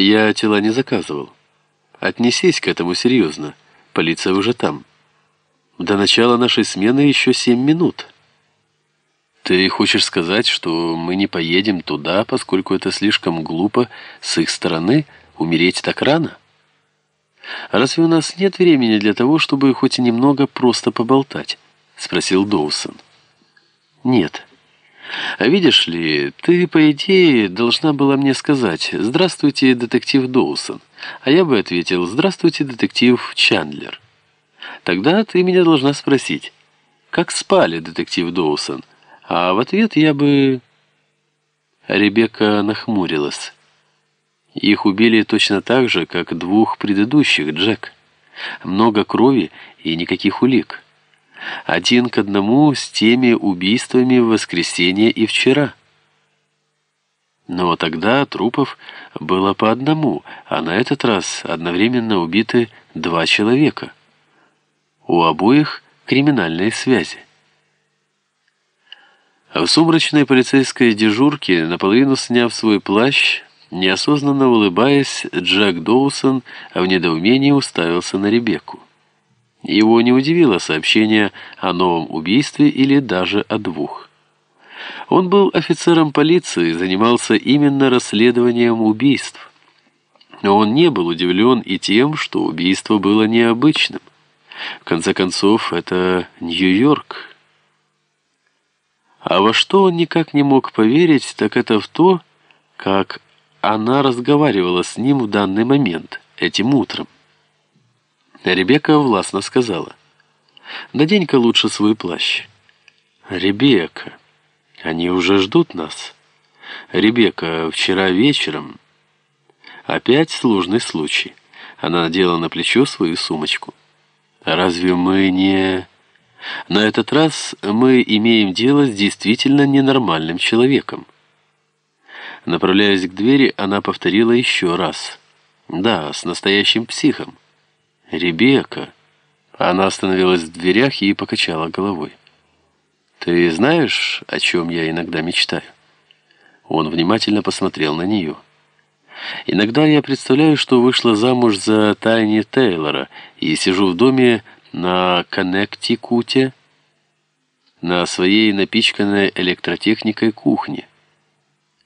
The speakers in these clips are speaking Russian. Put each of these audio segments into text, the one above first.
Я тела не заказывал. Отнесись к этому серьезно. Полиция уже там. До начала нашей смены еще семь минут. Ты хочешь сказать, что мы не поедем туда, поскольку это слишком глупо с их стороны умереть так рано? Разве у нас нет времени для того, чтобы хоть немного просто поболтать? Спросил Доусон. Нет. Видишь ли, ты, по идее, должна была мне сказать «Здравствуйте, детектив Доусон», а я бы ответил «Здравствуйте, детектив Чандлер». Тогда ты меня должна спросить «Как спали, детектив Доусон?» А в ответ я бы... Ребекка нахмурилась. Их убили точно так же, как двух предыдущих, Джек. Много крови и никаких улик один к одному с теми убийствами в воскресенье и вчера. Но тогда трупов было по одному, а на этот раз одновременно убиты два человека. У обоих криминальные связи. В сумрачной полицейской дежурке, наполовину сняв свой плащ, неосознанно улыбаясь, Джек Доусон в недоумении уставился на Ребекку. Его не удивило сообщение о новом убийстве или даже о двух. Он был офицером полиции занимался именно расследованием убийств. Но он не был удивлен и тем, что убийство было необычным. В конце концов, это Нью-Йорк. А во что он никак не мог поверить, так это в то, как она разговаривала с ним в данный момент, этим утром. Ребекка властно сказала. «Надень-ка лучше свой плащ». «Ребекка, они уже ждут нас». «Ребекка, вчера вечером...» Опять сложный случай. Она надела на плечо свою сумочку. «Разве мы не...» «На этот раз мы имеем дело с действительно ненормальным человеком». Направляясь к двери, она повторила еще раз. «Да, с настоящим психом». «Ребекка!» Она остановилась в дверях и покачала головой. «Ты знаешь, о чем я иногда мечтаю?» Он внимательно посмотрел на нее. «Иногда я представляю, что вышла замуж за Тайни Тейлора и сижу в доме на Коннектикуте, на своей напичканной электротехникой кухне.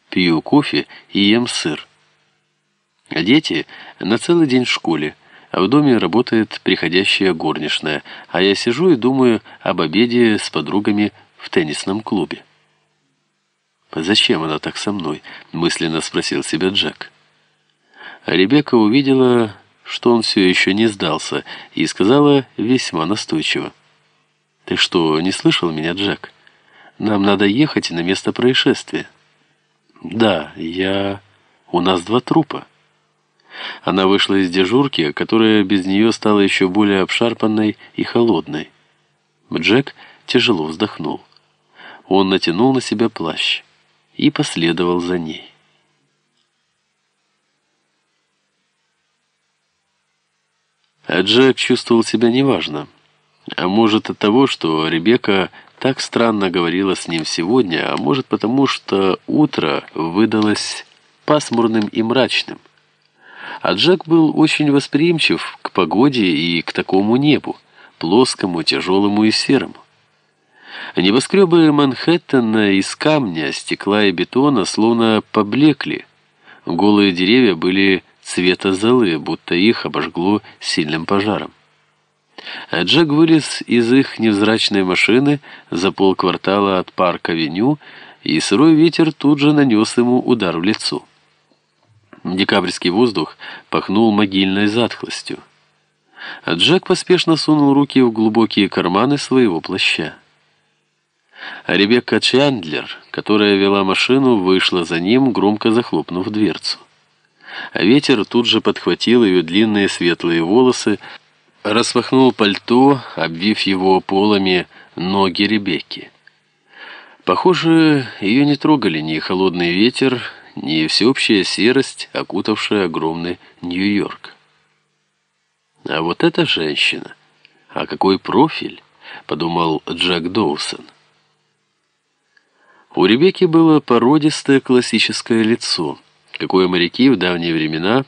Пью кофе и ем сыр. А дети на целый день в школе, а в доме работает приходящая горничная, а я сижу и думаю об обеде с подругами в теннисном клубе. «Зачем она так со мной?» — мысленно спросил себя Джек. Ребекка увидела, что он все еще не сдался, и сказала весьма настойчиво. «Ты что, не слышал меня, Джек? Нам надо ехать на место происшествия». «Да, я... У нас два трупа». Она вышла из дежурки, которая без нее стала еще более обшарпанной и холодной. Джек тяжело вздохнул. Он натянул на себя плащ и последовал за ней. А Джек чувствовал себя неважно. А может от того, что Ребекка так странно говорила с ним сегодня, а может потому, что утро выдалось пасмурным и мрачным. А Джек был очень восприимчив к погоде и к такому небу, плоскому, тяжелому и серому. Небоскребы Манхэттена из камня, стекла и бетона словно поблекли. Голые деревья были цвета золы, будто их обожгло сильным пожаром. А Джек вылез из их невзрачной машины за полквартала от парк-авеню, и сырой ветер тут же нанес ему удар в лицо. Декабрьский воздух пахнул могильной затхлостью. Джек поспешно сунул руки в глубокие карманы своего плаща. Ребекка Чандлер, которая вела машину, вышла за ним, громко захлопнув дверцу. Ветер тут же подхватил ее длинные светлые волосы, распахнул пальто, обвив его полами ноги Ребекки. Похоже, ее не трогали ни холодный ветер, ни всеобщая серость, окутавшая огромный Нью-Йорк. А вот эта женщина, а какой профиль, подумал Джек Доусон. У Ребекки было породистое классическое лицо, какое моряки в давние времена